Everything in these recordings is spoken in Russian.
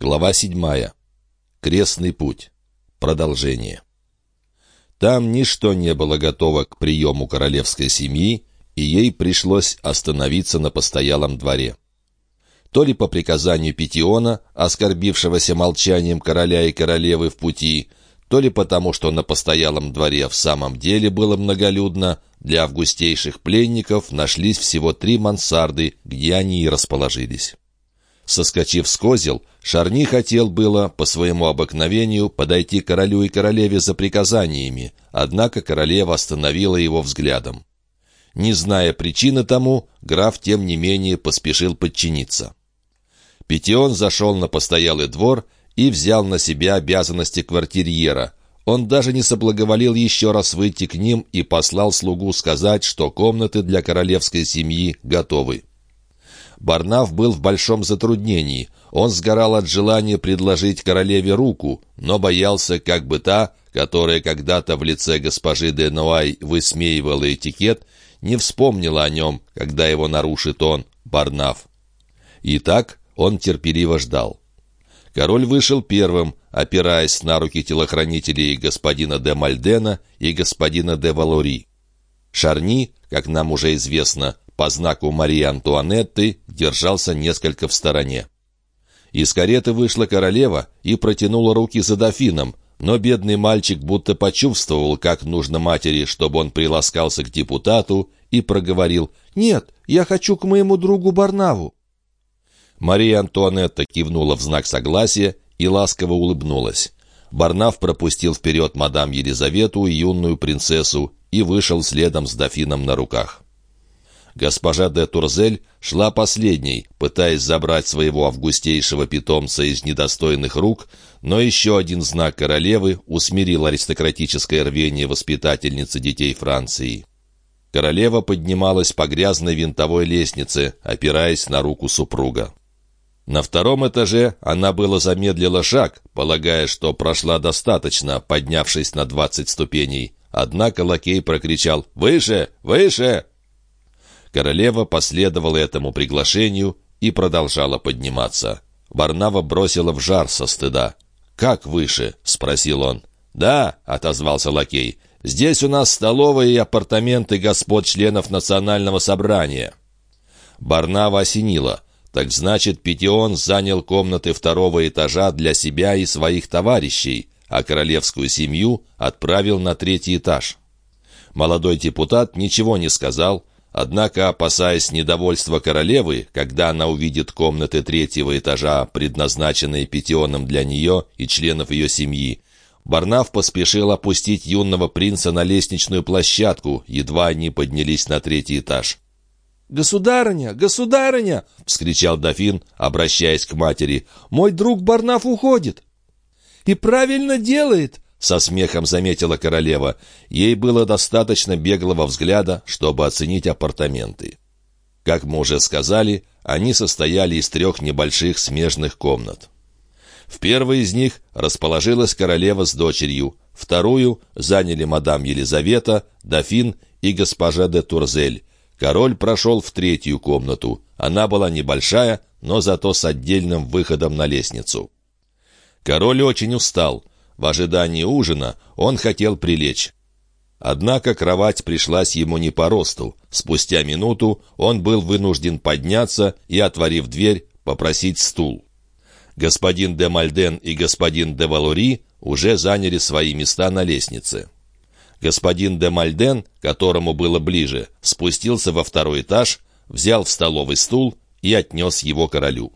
Глава 7. Крестный путь. Продолжение. Там ничто не было готово к приему королевской семьи, и ей пришлось остановиться на постоялом дворе. То ли по приказанию Петиона, оскорбившегося молчанием короля и королевы в пути, то ли потому, что на постоялом дворе в самом деле было многолюдно, для августейших пленников нашлись всего три мансарды, где они и расположились. Соскочив с козел, Шарни хотел было, по своему обыкновению, подойти королю и королеве за приказаниями, однако королева остановила его взглядом. Не зная причины тому, граф, тем не менее, поспешил подчиниться. Петион зашел на постоялый двор и взял на себя обязанности квартирьера. Он даже не соблаговолил еще раз выйти к ним и послал слугу сказать, что комнаты для королевской семьи готовы. Барнаф был в большом затруднении. Он сгорал от желания предложить королеве руку, но боялся, как бы та, которая когда-то в лице госпожи де Нуай высмеивала этикет, не вспомнила о нем, когда его нарушит он, Барнаф. Итак, он терпеливо ждал. Король вышел первым, опираясь на руки телохранителей господина де Мальдена и господина де Валори. Шарни, как нам уже известно, по знаку Марии Антуанетты держался несколько в стороне. Из кареты вышла королева и протянула руки за дофином, но бедный мальчик будто почувствовал, как нужно матери, чтобы он приласкался к депутату, и проговорил «Нет, я хочу к моему другу Барнаву». Мария Антуанетта кивнула в знак согласия и ласково улыбнулась. Барнав пропустил вперед мадам Елизавету и юную принцессу и вышел следом с дофином на руках. Госпожа де Турзель шла последней, пытаясь забрать своего августейшего питомца из недостойных рук, но еще один знак королевы усмирил аристократическое рвение воспитательницы детей Франции. Королева поднималась по грязной винтовой лестнице, опираясь на руку супруга. На втором этаже она было замедлила шаг, полагая, что прошла достаточно, поднявшись на двадцать ступеней. Однако лакей прокричал «Выше! Выше!» Королева последовала этому приглашению и продолжала подниматься. Барнава бросила в жар со стыда. «Как выше?» — спросил он. «Да», — отозвался лакей, — «здесь у нас столовая и апартаменты господ членов национального собрания». Барнава осенила. Так значит, Петион занял комнаты второго этажа для себя и своих товарищей, а королевскую семью отправил на третий этаж. Молодой депутат ничего не сказал, Однако, опасаясь недовольства королевы, когда она увидит комнаты третьего этажа, предназначенные Петионом для нее и членов ее семьи, Барнаф поспешил опустить юного принца на лестничную площадку, едва они поднялись на третий этаж. «Государыня! Государыня!» — вскричал дофин, обращаясь к матери. «Мой друг Барнаф уходит!» «И правильно делает!» Со смехом заметила королева. Ей было достаточно беглого взгляда, чтобы оценить апартаменты. Как мы уже сказали, они состояли из трех небольших смежных комнат. В первой из них расположилась королева с дочерью, вторую заняли мадам Елизавета, дофин и госпожа де Турзель. Король прошел в третью комнату. Она была небольшая, но зато с отдельным выходом на лестницу. Король очень устал — в ожидании ужина он хотел прилечь. Однако кровать пришлась ему не по росту. Спустя минуту он был вынужден подняться и, отворив дверь, попросить стул. Господин де Мальден и господин де Валори уже заняли свои места на лестнице. Господин де Мальден, которому было ближе, спустился во второй этаж, взял в столовый стул и отнес его королю.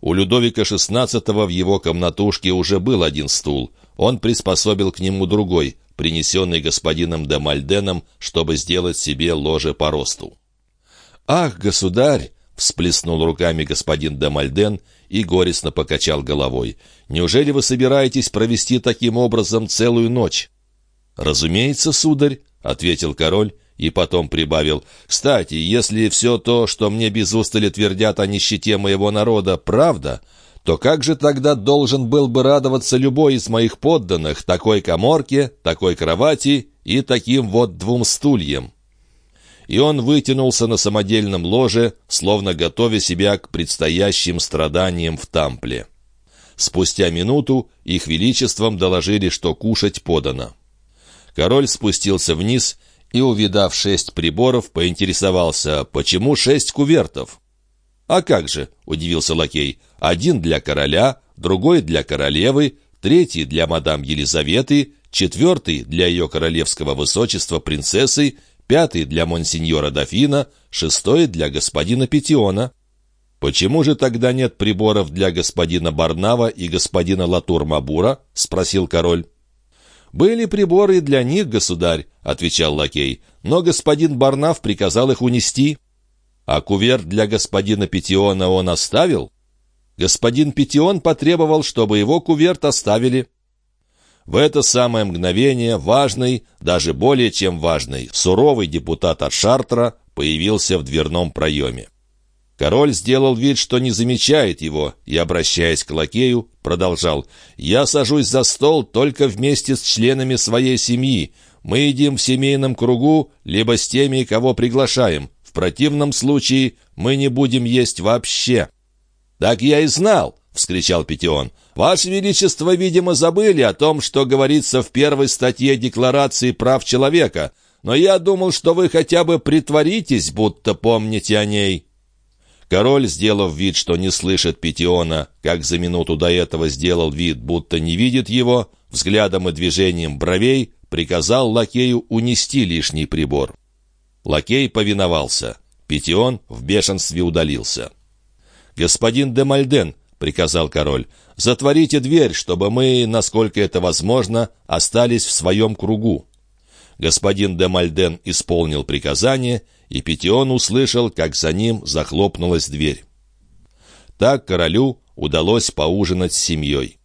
У Людовика XVI в его комнатушке уже был один стул. Он приспособил к нему другой, принесенный господином де Мальденом, чтобы сделать себе ложе по росту. «Ах, государь!» — всплеснул руками господин де Мальден и горестно покачал головой. «Неужели вы собираетесь провести таким образом целую ночь?» «Разумеется, сударь», — ответил король и потом прибавил, «Кстати, если все то, что мне без устали твердят о нищете моего народа, правда, то как же тогда должен был бы радоваться любой из моих подданных такой коморке, такой кровати и таким вот двум стульям?» И он вытянулся на самодельном ложе, словно готовя себя к предстоящим страданиям в Тампле. Спустя минуту их величеством доложили, что кушать подано. Король спустился вниз и, увидав шесть приборов, поинтересовался, почему шесть кувертов. «А как же?» — удивился лакей. «Один для короля, другой для королевы, третий для мадам Елизаветы, четвертый для ее королевского высочества принцессы, пятый для монсеньора дофина, шестой для господина Петиона». «Почему же тогда нет приборов для господина Барнава и господина Латур-Мабура?» — спросил король. «Были приборы для них, государь», — отвечал лакей, «но господин Барнав приказал их унести». «А кувер для господина Петиона он оставил?» Господин Петион потребовал, чтобы его куверт оставили. В это самое мгновение важный, даже более чем важный, суровый депутат от Шартра появился в дверном проеме. Король сделал вид, что не замечает его, и, обращаясь к лакею, продолжал. «Я сажусь за стол только вместе с членами своей семьи. Мы едим в семейном кругу, либо с теми, кого приглашаем. Противном случае мы не будем есть вообще». «Так я и знал!» — вскричал Петион. «Ваше Величество, видимо, забыли о том, что говорится в первой статье Декларации прав человека, но я думал, что вы хотя бы притворитесь, будто помните о ней». Король, сделав вид, что не слышит Петиона, как за минуту до этого сделал вид, будто не видит его, взглядом и движением бровей приказал лакею унести лишний прибор. Лакей повиновался. Петион в бешенстве удалился. «Господин де Мальден», — приказал король, — «затворите дверь, чтобы мы, насколько это возможно, остались в своем кругу». Господин де Мальден исполнил приказание, и Петион услышал, как за ним захлопнулась дверь. Так королю удалось поужинать с семьей.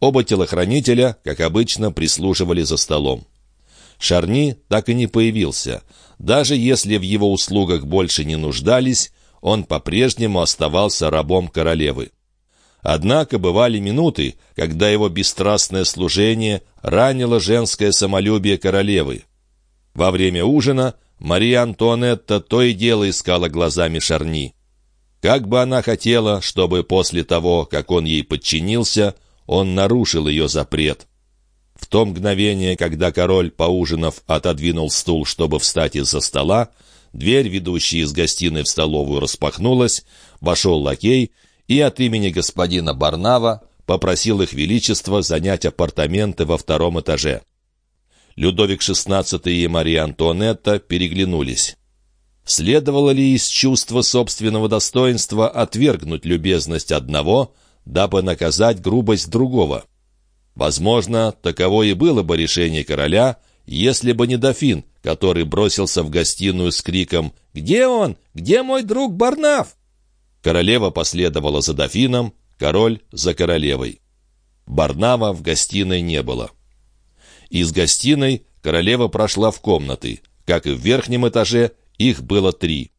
Оба телохранителя, как обычно, прислуживали за столом. Шарни так и не появился. Даже если в его услугах больше не нуждались, он по-прежнему оставался рабом королевы. Однако бывали минуты, когда его бесстрастное служение ранило женское самолюбие королевы. Во время ужина Мария Антуанетта то и дело искала глазами Шарни. Как бы она хотела, чтобы после того, как он ей подчинился, он нарушил ее запрет. В то мгновение, когда король, поужинав, отодвинул стул, чтобы встать из-за стола, дверь, ведущая из гостиной в столовую, распахнулась, вошел лакей и от имени господина Барнава попросил их величество занять апартаменты во втором этаже. Людовик XVI и Мария Антуанетта переглянулись. Следовало ли из чувства собственного достоинства отвергнуть любезность одного, дабы наказать грубость другого? Возможно, таково и было бы решение короля, если бы не дофин, который бросился в гостиную с криком «Где он? Где мой друг Барнаф?» Королева последовала за дофином, король — за королевой. Барнава в гостиной не было. Из гостиной королева прошла в комнаты. Как и в верхнем этаже, их было три.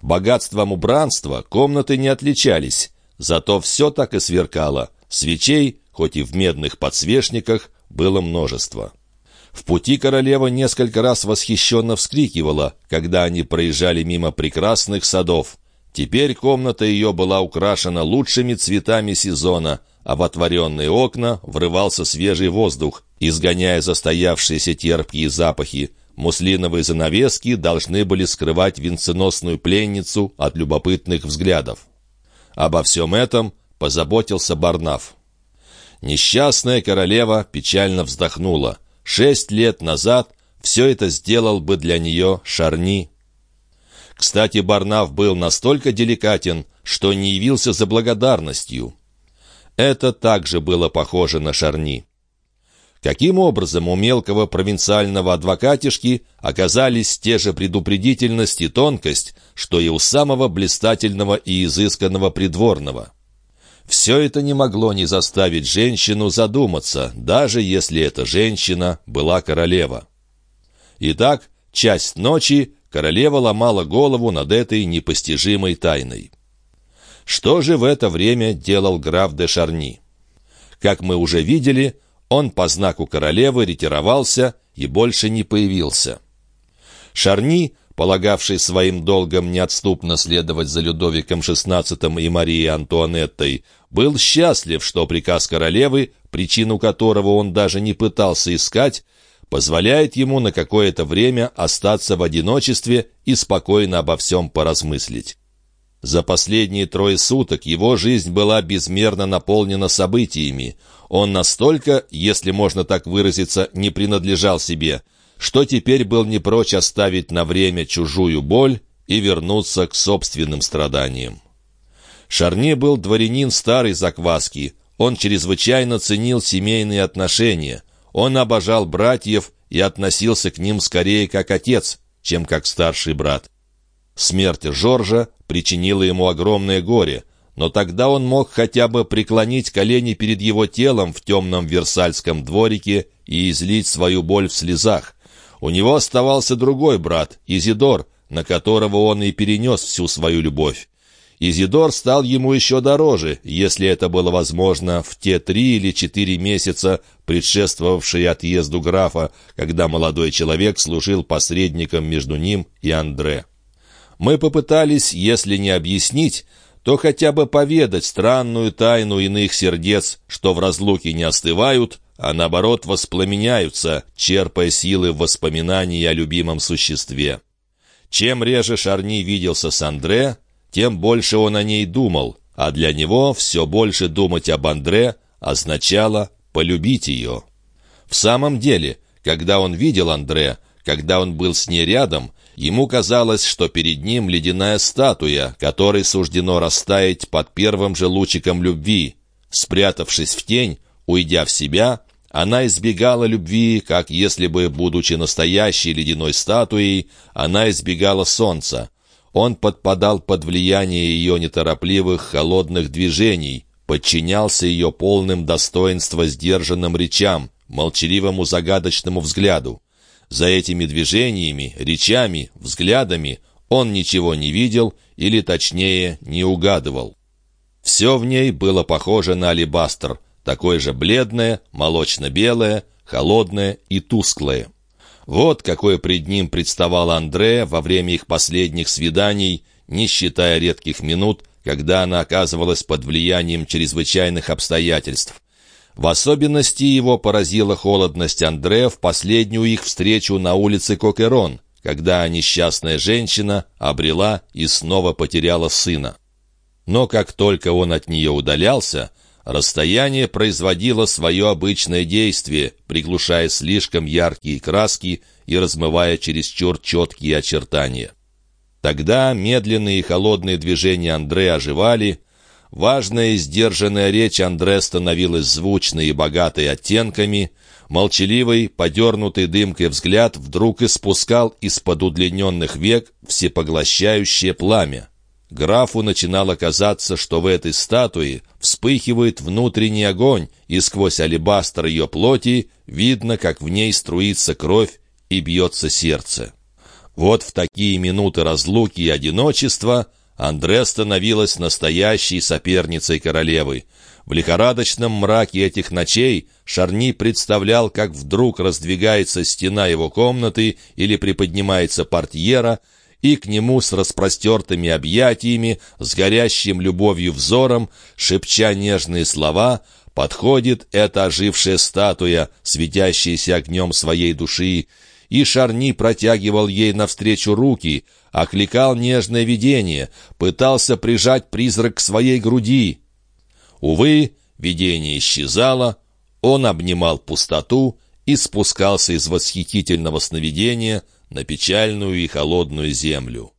Богатством убранства комнаты не отличались, зато все так и сверкало. Свечей, хоть и в медных подсвечниках, было множество. В пути королева несколько раз восхищенно вскрикивала, когда они проезжали мимо прекрасных садов. Теперь комната ее была украшена лучшими цветами сезона, а в отворенные окна врывался свежий воздух, изгоняя застоявшиеся терпкие запахи. Муслиновые занавески должны были скрывать венценосную пленницу от любопытных взглядов. Обо всем этом позаботился Барнаф. Несчастная королева печально вздохнула. Шесть лет назад все это сделал бы для нее Шарни. Кстати, Барнаф был настолько деликатен, что не явился за благодарностью. Это также было похоже на Шарни. Каким образом у мелкого провинциального адвокатишки оказались те же предупредительность и тонкость, что и у самого блистательного и изысканного придворного? Все это не могло не заставить женщину задуматься, даже если эта женщина была королева. Итак, часть ночи королева ломала голову над этой непостижимой тайной. Что же в это время делал граф де Шарни? Как мы уже видели, он по знаку королевы ретировался и больше не появился. Шарни полагавший своим долгом неотступно следовать за Людовиком XVI и Марией Антуанеттой, был счастлив, что приказ королевы, причину которого он даже не пытался искать, позволяет ему на какое-то время остаться в одиночестве и спокойно обо всем поразмыслить. За последние трое суток его жизнь была безмерно наполнена событиями. Он настолько, если можно так выразиться, не принадлежал себе, что теперь был не прочь оставить на время чужую боль и вернуться к собственным страданиям. Шарни был дворянин старой закваски. Он чрезвычайно ценил семейные отношения. Он обожал братьев и относился к ним скорее как отец, чем как старший брат. Смерть Жоржа причинила ему огромное горе, но тогда он мог хотя бы преклонить колени перед его телом в темном Версальском дворике и излить свою боль в слезах. У него оставался другой брат, Изидор, на которого он и перенес всю свою любовь. Изидор стал ему еще дороже, если это было возможно, в те три или четыре месяца, предшествовавшие отъезду графа, когда молодой человек служил посредником между ним и Андре. Мы попытались, если не объяснить, то хотя бы поведать странную тайну иных сердец, что в разлуке не остывают, а наоборот воспламеняются, черпая силы в воспоминании о любимом существе. Чем реже Шарни виделся с Андре, тем больше он о ней думал, а для него все больше думать об Андре означало полюбить ее. В самом деле, когда он видел Андре, когда он был с ней рядом, Ему казалось, что перед ним ледяная статуя, которой суждено растаять под первым же лучиком любви. Спрятавшись в тень, уйдя в себя, она избегала любви, как если бы, будучи настоящей ледяной статуей, она избегала солнца. Он подпадал под влияние ее неторопливых, холодных движений, подчинялся ее полным достоинства сдержанным речам, молчаливому загадочному взгляду. За этими движениями, речами, взглядами он ничего не видел или, точнее, не угадывал. Все в ней было похоже на алебастр, такое же бледное, молочно-белое, холодное и тусклое. Вот какое пред ним представал Андре во время их последних свиданий, не считая редких минут, когда она оказывалась под влиянием чрезвычайных обстоятельств. В особенности его поразила холодность Андре в последнюю их встречу на улице Кокерон, когда несчастная женщина обрела и снова потеряла сына. Но как только он от нее удалялся, расстояние производило свое обычное действие, приглушая слишком яркие краски и размывая чересчур четкие очертания. Тогда медленные и холодные движения Андре оживали, Важная и сдержанная речь Андре становилась звучной и богатой оттенками. Молчаливый, подернутый дымкой взгляд вдруг испускал из-под удлиненных век всепоглощающее пламя. Графу начинало казаться, что в этой статуе вспыхивает внутренний огонь, и сквозь алебастр ее плоти видно, как в ней струится кровь и бьется сердце. Вот в такие минуты разлуки и одиночества Андре становилась настоящей соперницей королевы. В лихорадочном мраке этих ночей Шарни представлял, как вдруг раздвигается стена его комнаты или приподнимается портьера, и к нему с распростертыми объятиями, с горящим любовью взором, шепча нежные слова, подходит эта ожившая статуя, светящаяся огнем своей души, и Шарни протягивал ей навстречу руки, окликал нежное видение, пытался прижать призрак к своей груди. Увы, видение исчезало, он обнимал пустоту и спускался из восхитительного сновидения на печальную и холодную землю.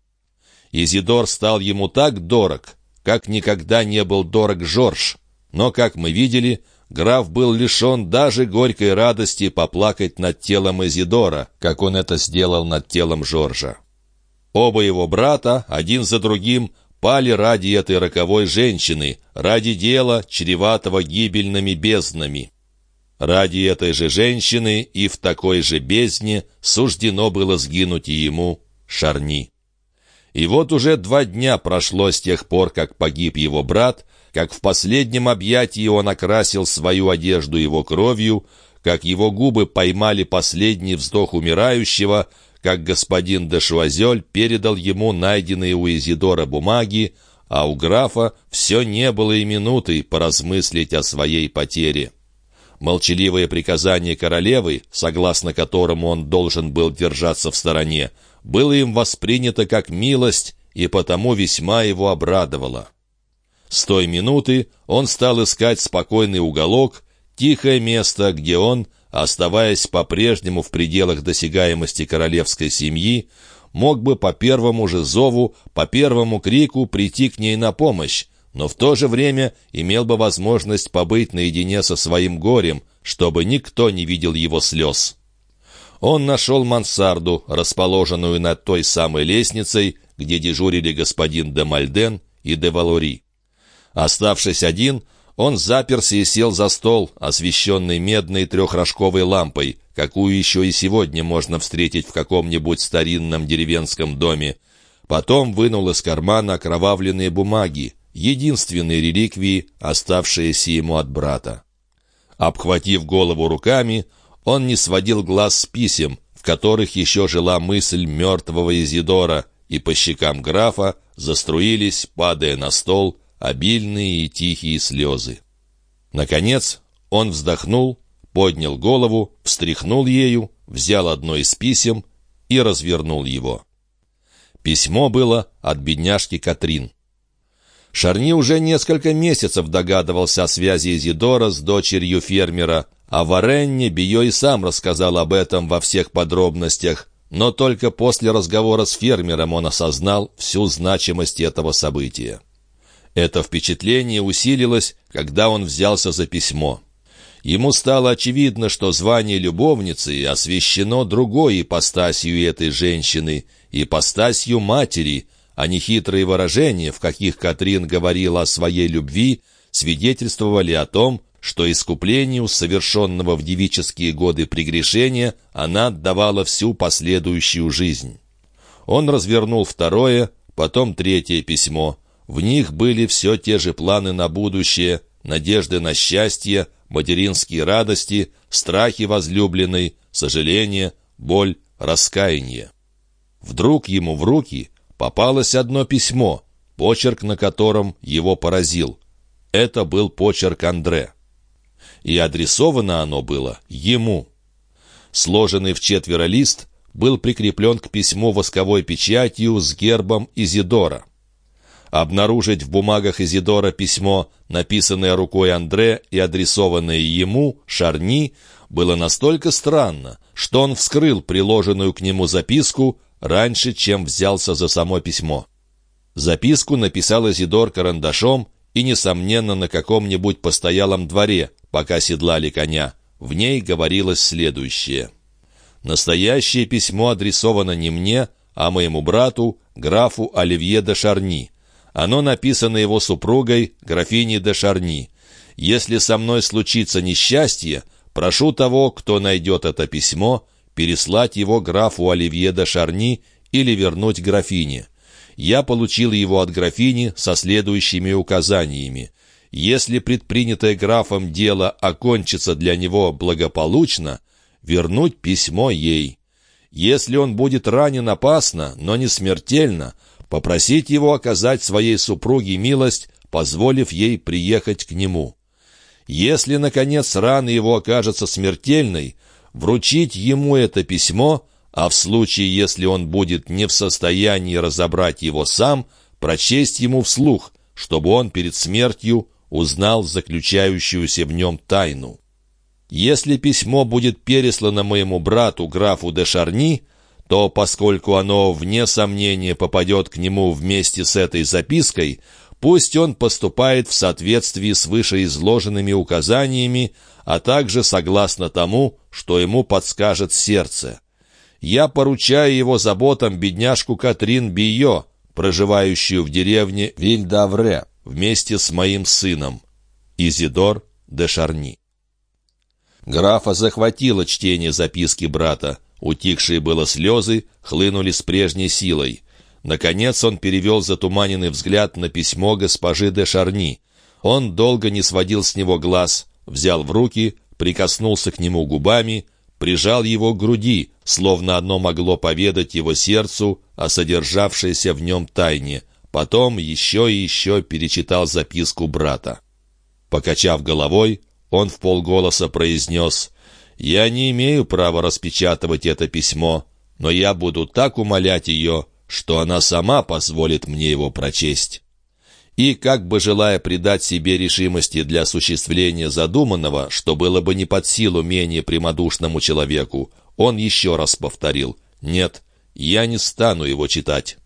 Изидор стал ему так дорог, как никогда не был дорог Жорж, но, как мы видели, граф был лишен даже горькой радости поплакать над телом Изидора, как он это сделал над телом Жоржа. Оба его брата, один за другим, пали ради этой роковой женщины, ради дела, чреватого гибельными безднами. Ради этой же женщины и в такой же бездне суждено было сгинуть и ему, Шарни. И вот уже два дня прошло с тех пор, как погиб его брат, как в последнем объятии он окрасил свою одежду его кровью, как его губы поймали последний вздох умирающего, как господин де Шуазель передал ему найденные у Изидора бумаги, а у графа все не было и минуты поразмыслить о своей потере. Молчаливое приказание королевы, согласно которому он должен был держаться в стороне, было им воспринято как милость и потому весьма его обрадовало. С той минуты он стал искать спокойный уголок, тихое место, где он, оставаясь по-прежнему в пределах досягаемости королевской семьи, мог бы по первому же зову, по первому крику прийти к ней на помощь, но в то же время имел бы возможность побыть наедине со своим горем, чтобы никто не видел его слез. Он нашел мансарду, расположенную над той самой лестницей, где дежурили господин де Мальден и де Валори. Оставшись один, он заперся и сел за стол, освещенный медной трехрожковой лампой, какую еще и сегодня можно встретить в каком-нибудь старинном деревенском доме. Потом вынул из кармана окровавленные бумаги, единственные реликвии, оставшиеся ему от брата. Обхватив голову руками, он не сводил глаз с писем, в которых еще жила мысль мертвого Изидора, и по щекам графа заструились, падая на стол, обильные и тихие слезы. Наконец он вздохнул, поднял голову, встряхнул ею, взял одно из писем и развернул его. Письмо было от бедняжки Катрин. Шарни уже несколько месяцев догадывался о связи Изидора с дочерью фермера, а Варенне Био и сам рассказал об этом во всех подробностях, но только после разговора с фермером он осознал всю значимость этого события. Это впечатление усилилось, когда он взялся за письмо. Ему стало очевидно, что звание любовницы освящено другой ипостасью этой женщины, ипостасью матери, а не хитрые выражения, в каких Катрин говорила о своей любви, свидетельствовали о том, что искуплению, совершенного в девические годы прегрешения, она отдавала всю последующую жизнь. Он развернул второе, потом третье письмо — в них были все те же планы на будущее, надежды на счастье, материнские радости, страхи возлюбленной, сожаление, боль, раскаяние. Вдруг ему в руки попалось одно письмо, почерк на котором его поразил. Это был почерк Андре. И адресовано оно было ему. Сложенный в четверо лист был прикреплен к письму восковой печатью с гербом Изидора. Обнаружить в бумагах Изидора письмо, написанное рукой Андре и адресованное ему, Шарни, было настолько странно, что он вскрыл приложенную к нему записку раньше, чем взялся за само письмо. Записку написал Изидор карандашом и, несомненно, на каком-нибудь постоялом дворе, пока седлали коня. В ней говорилось следующее. «Настоящее письмо адресовано не мне, а моему брату, графу Оливье де Шарни. Оно написано его супругой, графиней де Шарни. Если со мной случится несчастье, прошу того, кто найдет это письмо, переслать его графу Оливье де Шарни или вернуть графине. Я получил его от графини со следующими указаниями. Если предпринятое графом дело окончится для него благополучно, вернуть письмо ей. Если он будет ранен опасно, но не смертельно, попросить его оказать своей супруге милость, позволив ей приехать к нему. Если, наконец, рана его окажется смертельной, вручить ему это письмо, а в случае, если он будет не в состоянии разобрать его сам, прочесть ему вслух, чтобы он перед смертью узнал заключающуюся в нем тайну. Если письмо будет переслано моему брату, графу де Шарни, то поскольку оно, вне сомнения, попадет к нему вместе с этой запиской, пусть он поступает в соответствии с вышеизложенными указаниями, а также согласно тому, что ему подскажет сердце. Я поручаю его заботам бедняжку Катрин Био, проживающую в деревне Вильдавре, вместе с моим сыном. Изидор де Шарни. Графа захватило чтение записки брата. Утихшие было слезы хлынули с прежней силой. Наконец он перевел затуманенный взгляд на письмо госпожи де Шарни. Он долго не сводил с него глаз, взял в руки, прикоснулся к нему губами, прижал его к груди, словно одно могло поведать его сердцу о содержавшейся в нем тайне. Потом еще и еще перечитал записку брата. Покачав головой, он в полголоса произнес «Я не имею права распечатывать это письмо, но я буду так умолять ее, что она сама позволит мне его прочесть». И, как бы желая придать себе решимости для осуществления задуманного, что было бы не под силу менее прямодушному человеку, он еще раз повторил «Нет, я не стану его читать».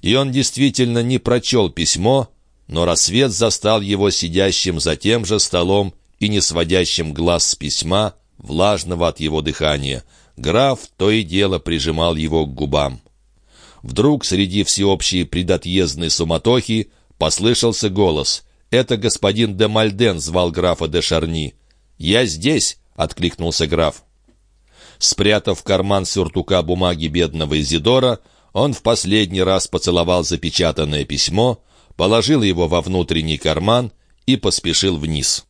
И он действительно не прочел письмо, но рассвет застал его сидящим за тем же столом и не сводящим глаз с письма, влажного от его дыхания. Граф то и дело прижимал его к губам. Вдруг среди всеобщей предотъездной суматохи Послышался голос. Это господин де Мальден звал графа де Шарни. «Я здесь!» — откликнулся граф. Спрятав в карман сюртука бумаги бедного Изидора, он в последний раз поцеловал запечатанное письмо, положил его во внутренний карман и поспешил вниз.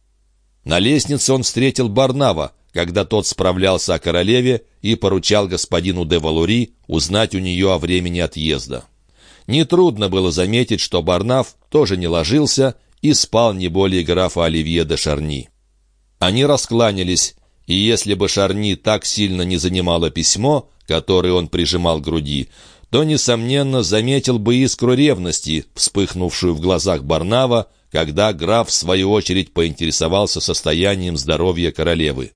На лестнице он встретил Барнава, когда тот справлялся о королеве и поручал господину де Валури узнать у нее о времени отъезда. Нетрудно было заметить, что Барнаф тоже не ложился и спал не более графа Оливье де Шарни. Они раскланялись, и если бы Шарни так сильно не занимало письмо, которое он прижимал к груди, то, несомненно, заметил бы искру ревности, вспыхнувшую в глазах Барнава, когда граф, в свою очередь, поинтересовался состоянием здоровья королевы.